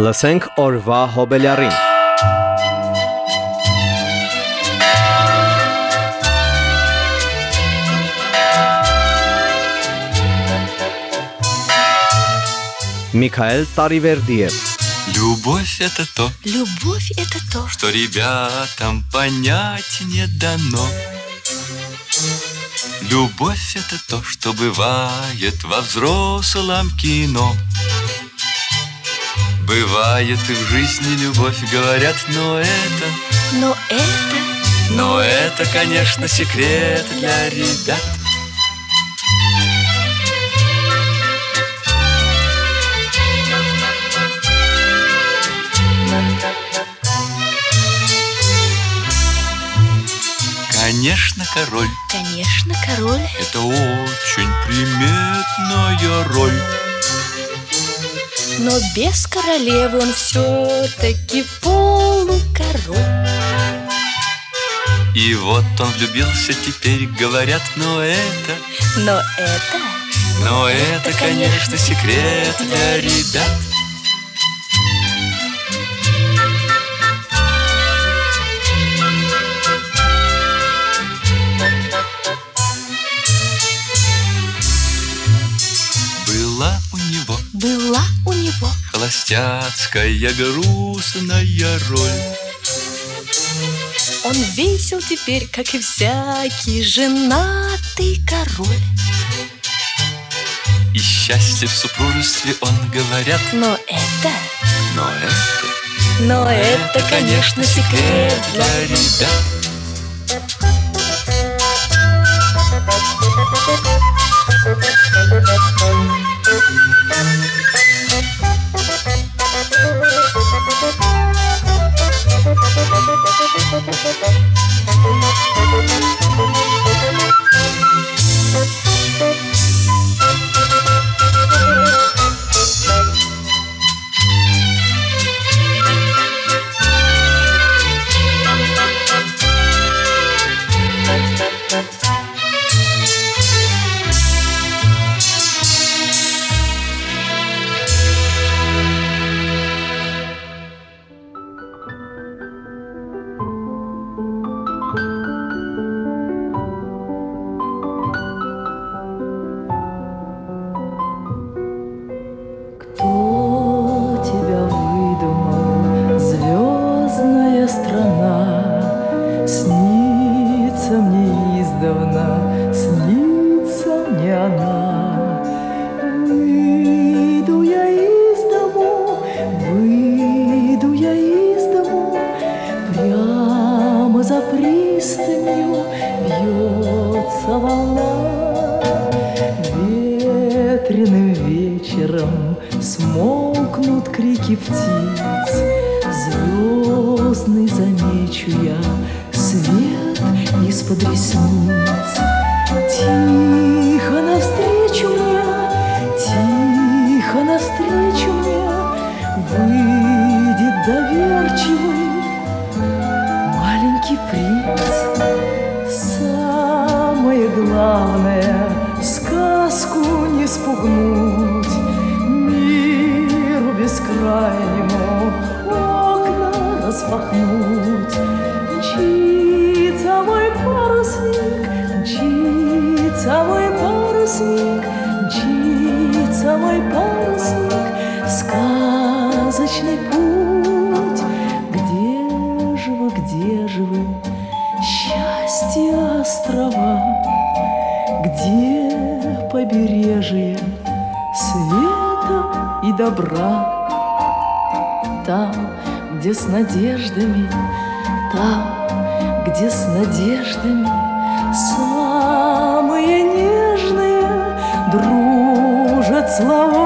Լսենք օրվա հոբելյարին։ Михаил Таривердиев Любовь это то, Любовь это то, что ребятам понять не дано. Любовь это то, что бывает во взрослом кино. Бывает и в жизни любовь, говорят, но это, но это но это, конечно, секрет для ребят. Конечно, король Конечно, король – это очень приметная роль. Но без королевы он все-таки полукороль И вот он влюбился теперь, говорят, но это, Но это но это, конечно, секрет для ребят. Холостяцкая грустная роль. Он весел теперь, как и всякий женатый король И счастье в супружестве он говорят, Но это, но это, но это, конечно, секрет для ребят. Ресниц. Тихо навстречу мне, тихо навстречу мне Выйдет доверчивый маленький принц. Самое главное — сказку не спугнуть, Миру бескрайнему окна распахнуть. Побережье света и добра? Там, где с надеждами, там, где с надеждами Самые нежные дружат слова.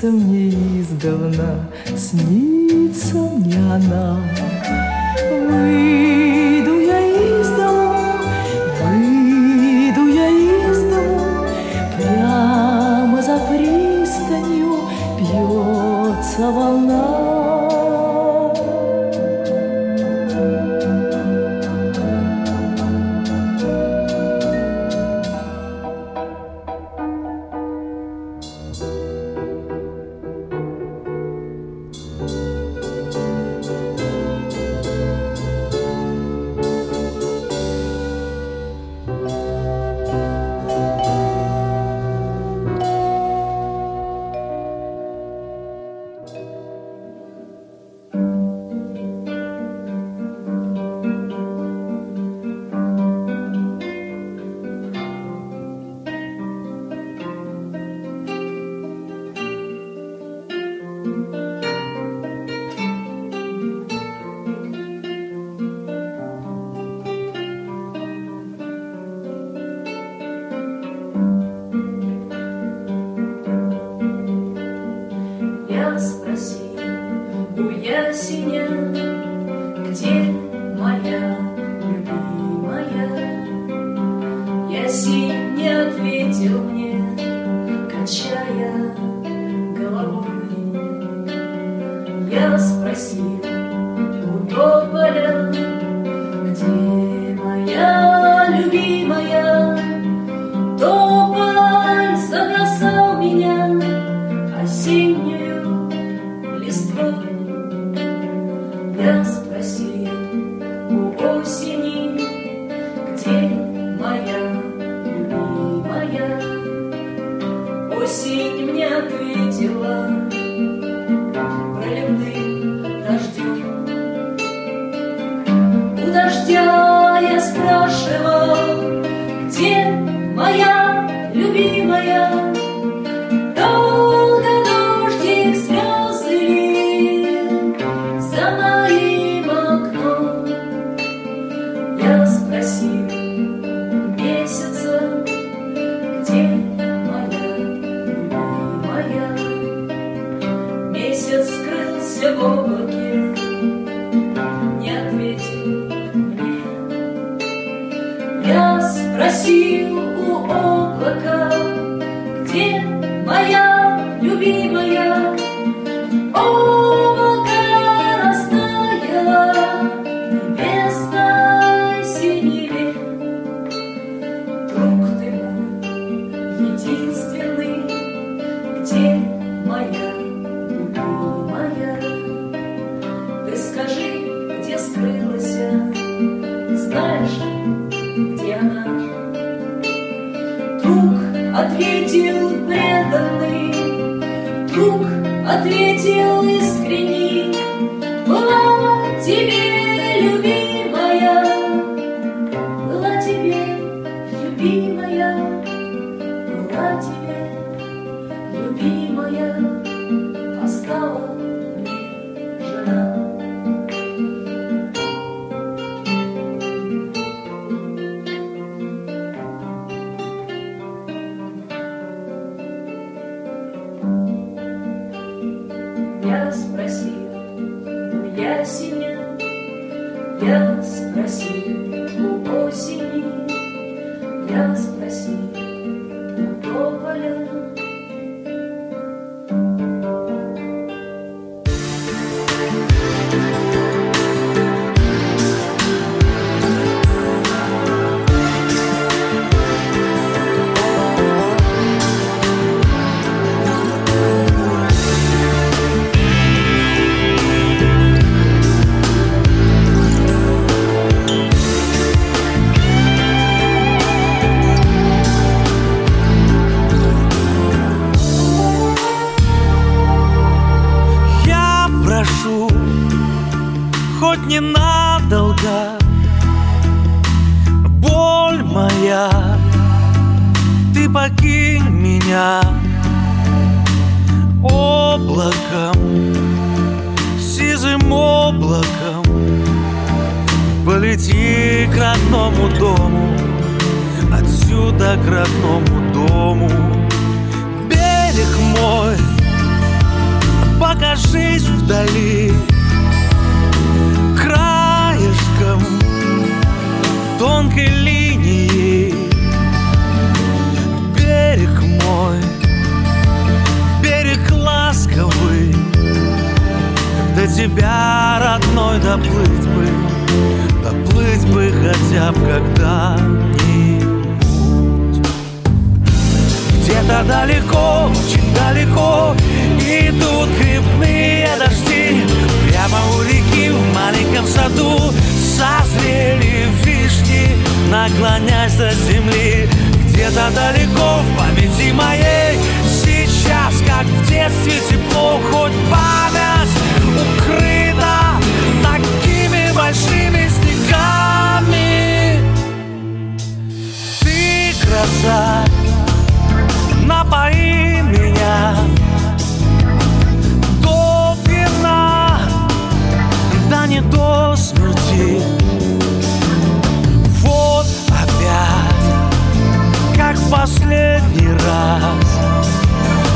Снится мне издавна, снится мне она. Выйду Полети к Тонкой краса напои меня До пьяна, да не до смерти. Вот опять, как в последний раз.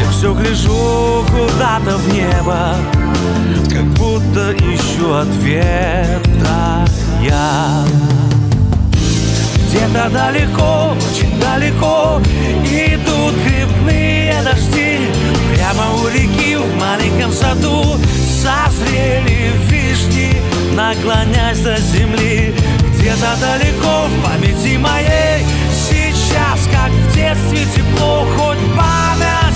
Я все гляжу куда-то в небо Как будто ищу ответа я. Где-то далеко, очень далеко Идут грибные дожди. Прямо у реки в маленьком саду Созрели вишни, наклоняясь до земли. Где-то далеко в памяти моей Сейчас, как в детстве, тепло Хоть память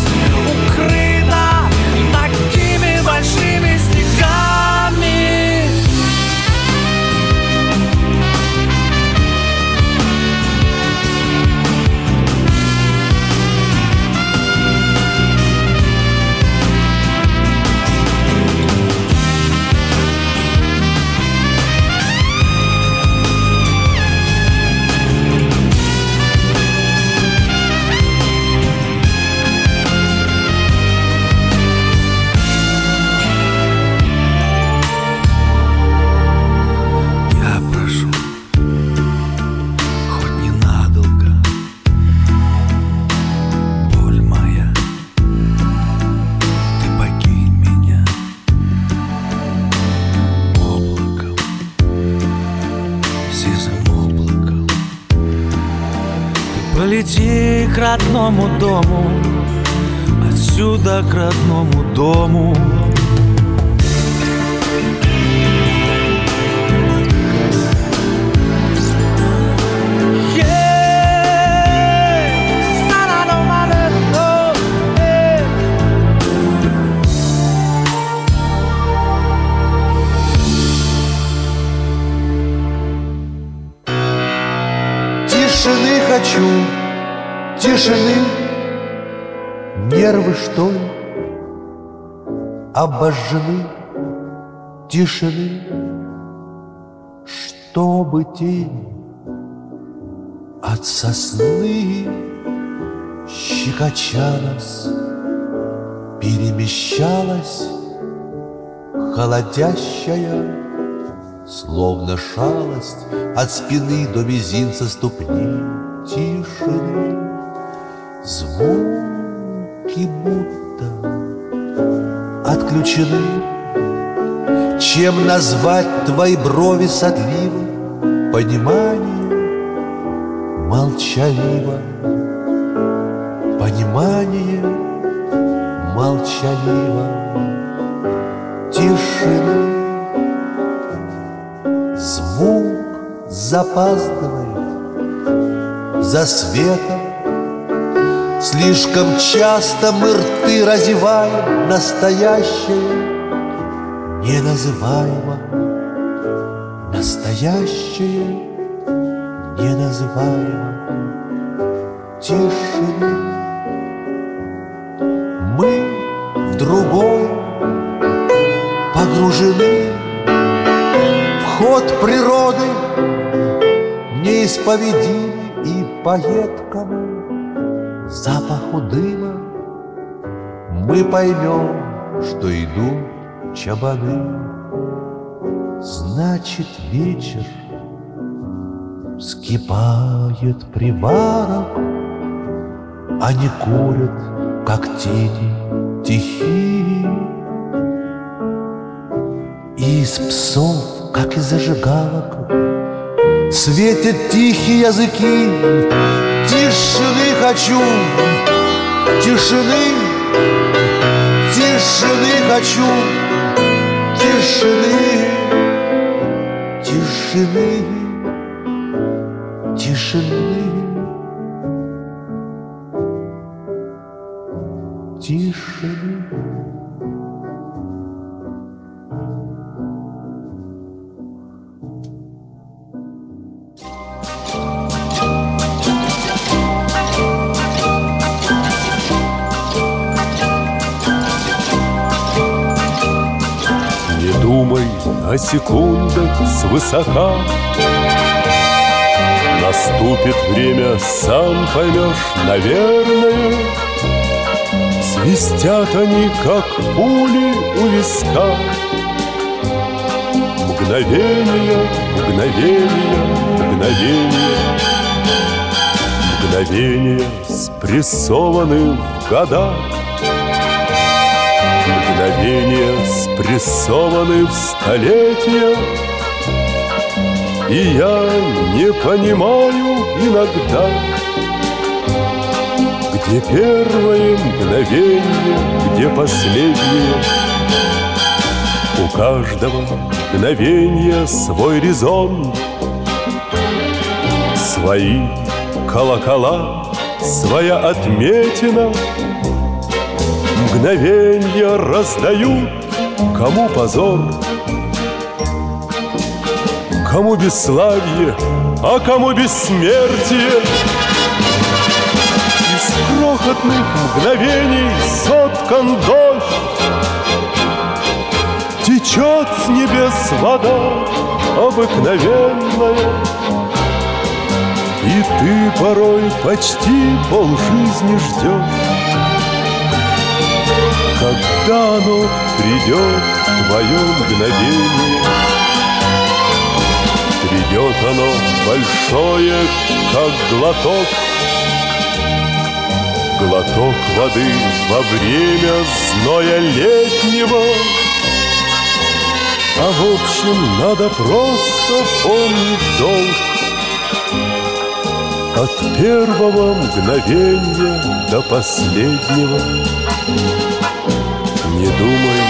полети к родному дому, отсюда к родному дому. Тишины, нервы что ли? Обожжены, тишины, чтобы тень от сосны щекоча нас перемещалась холодящая Словно шалость от спины до мизинца ступни звуки будто отключены. Чем назвать твои брови сотливы? Понимание молчаливо. Понимание молчаливо. Тишины Звук запаздывает. За светом Слишком часто мы рты разеваем Настоящее неназываемо Настоящее неназываемо Тишины Мы в другой погружены Ход природы неисповедим и по едкому запаху дыма. Мы поймем, что идут чабаны. Значит, вечер Скипает примарок Они курят, как тени тихие. И из псов, как из зажигалок Светят тихие языки Тишины хочу. Тишины. Тишины хочу. Тишины. Тишины. Тишины. Тишины о секундах свысока Наступит время, сам поймешь, наверное. Свистят они, как пули у виска. Мгновение, мгновение, мгновение. Мгновение спрессованы в года Мгновения спрессованы в столетия. И я не понимаю иногда Где первое мгновение, где последнее. У каждого мгновения свой резон Свои колокола, своя отметина — Мгновенья раздают, кому позор, Кому бесславие, а кому бессмертие. Из крохотных мгновений соткан дождь, Течет с небес вода обыкновенная, И ты порой почти полжизни ждешь, когда оно придет, твое мгновение Придет оно большое, как глоток. Глоток воды во время зноя летнего. А в общем надо просто помнить долг. От первого мгновения до последнего не думай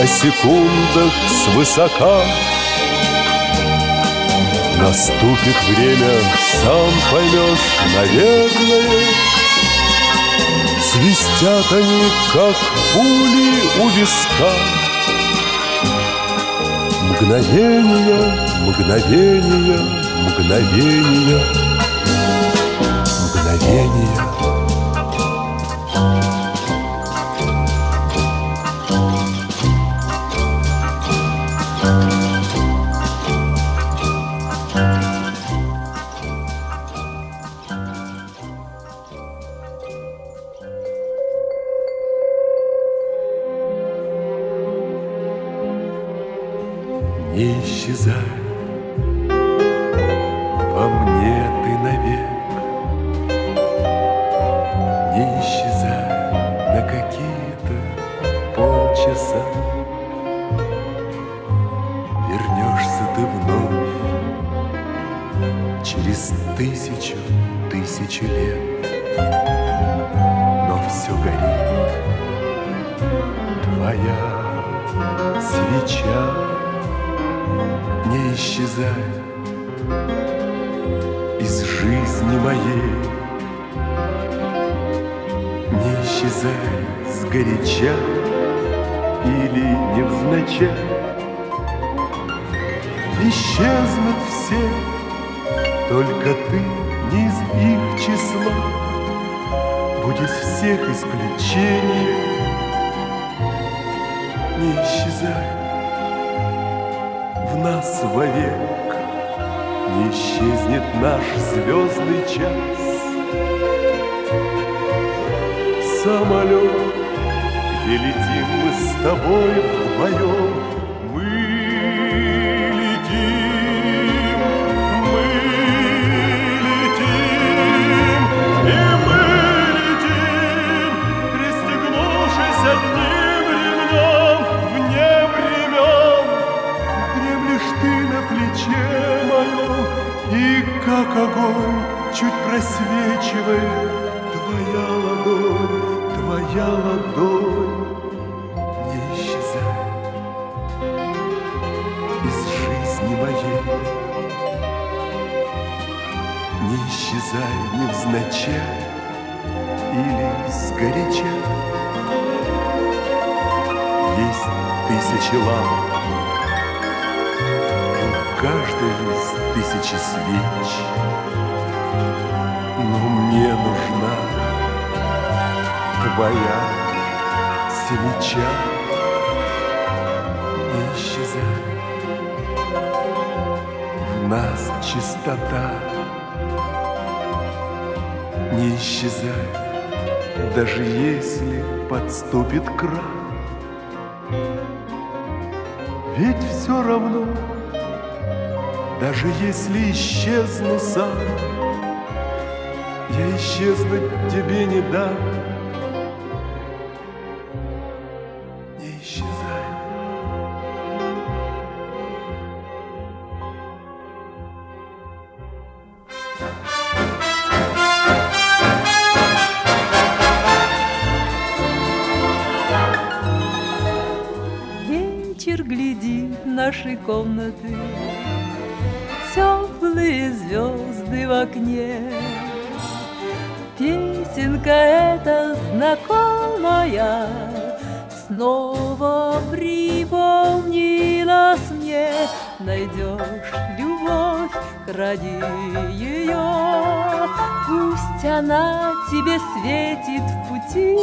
о секундах свысока. Наступит время, сам поймешь, наверное Свистят они, как пули у виска. Мгновения, мгновения, мгновения Мгновения полчаса Вернешься ты вновь Через тысячу, тысячу лет. Но все горит. Твоя свеча не исчезай из жизни моей, не исчезай сгоряча или невзначай. Исчезнут все, только ты не из их числа, будь из всех исключений, не исчезай в нас вовек. Не исчезнет наш звездный час. Самолет, где летим мы с тобой вдвоем. Мы летим, мы летим, и мы летим, пристегнувшись одним ремнем вне времен. Дремлешь ты на плече моем, и как огонь чуть просвечивает твоя ладонь, твоя ладонь. Из жизни моей. Не исчезай невзначай или сгоряча Есть тысячи ламп И у каждой из тысячи свеч. Но мне нужна твоя свеча нас чистота Не исчезай Даже если подступит крах ведь все равно, даже если исчезну сам, я исчезнуть тебе не дам. Нашей комнаты, Теплые звезды в окне. Песенка эта знакомая Снова припомнилась мне. Найдешь любовь, кради ее, Пусть она тебе светит в пути.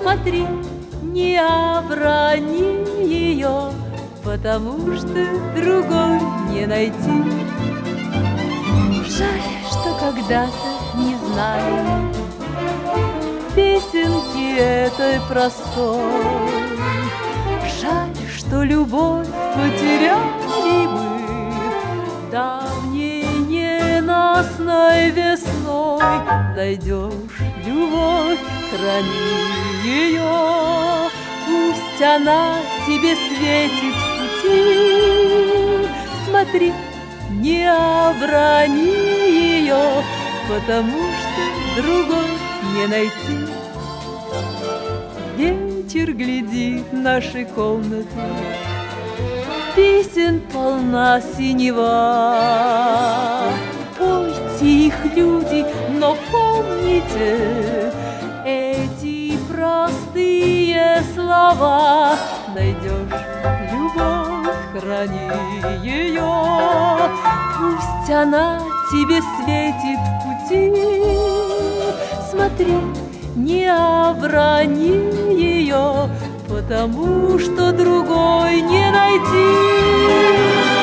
Смотри, не оброни ее, потому что другой не найти. Жаль, что когда-то не знали песенки этой простой. Жаль, что любовь потеряли мы давней ненастной весной. Найдешь любовь, храни ее, Пусть она тебе светит пути. Смотри, не оброни ее, Потому что другой не найти. Вечер глядит нашей комнаты, Песен полна синева. Пойте их, люди, но помните Эти простые слова. Найдешь храни ее, Пусть она тебе светит в пути. Смотри, не оброни ее, Потому что другой не найти.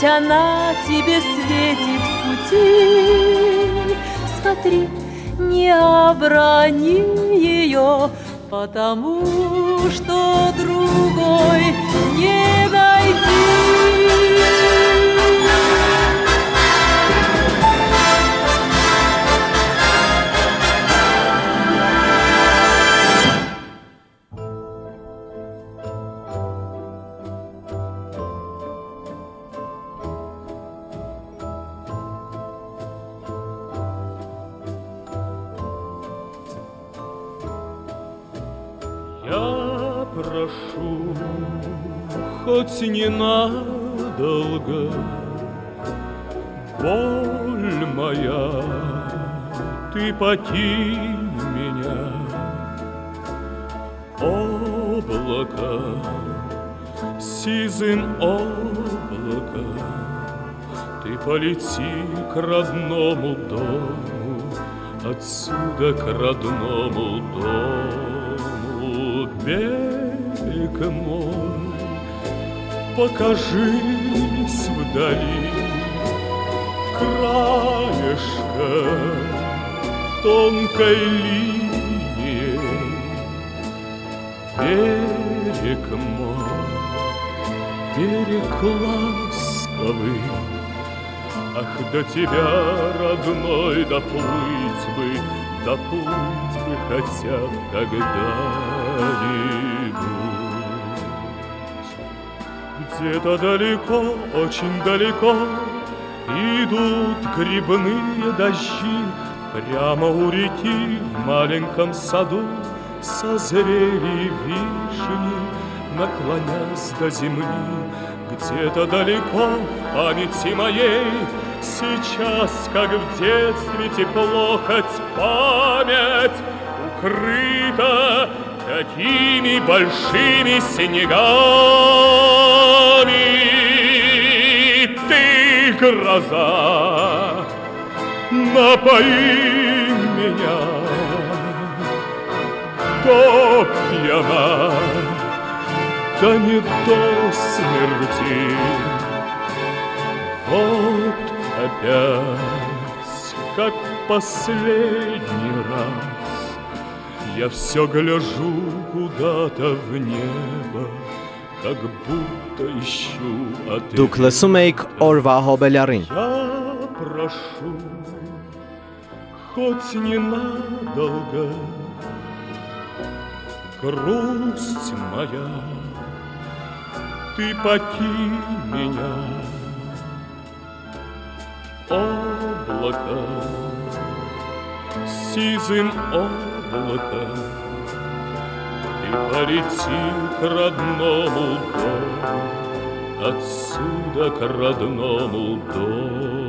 Пусть она тебе светит в пути. Смотри, не оброни ее, Потому что другой не найти. Хоть ненадолго, Боль моя, ты покинь меня, Облако, сизым облако, Ты полети к родному дому, Отсюда к родному дому берег мой, покажись вдали, краешка тонкой. Берег берег мой, берег ласковый. Ах, до тебя, родной, доплыть бы, доплыть бы хотя бы когда-нибудь. Где-то далеко, очень далеко Идут грибные дожди. Прямо у реки в маленьком саду Созрели вишни, наклонясь до земли Где-то далеко в памяти моей Сейчас, как в детстве, тепло хоть память Укрыта такими большими снегами Ты гроза, напои меня. До пьяна, да не до смерти. Вот опять, как последний раз Я все гляжу куда-то в небо Как будто ищу ответ Դուք լսում էիք օրվա հոբելյարին։ Я прошу, хоть ненадолго, Грусть моя, ты покинь меня. Облако, сизым облаком, Ты полети к родному дому, Отсюда к родному дому.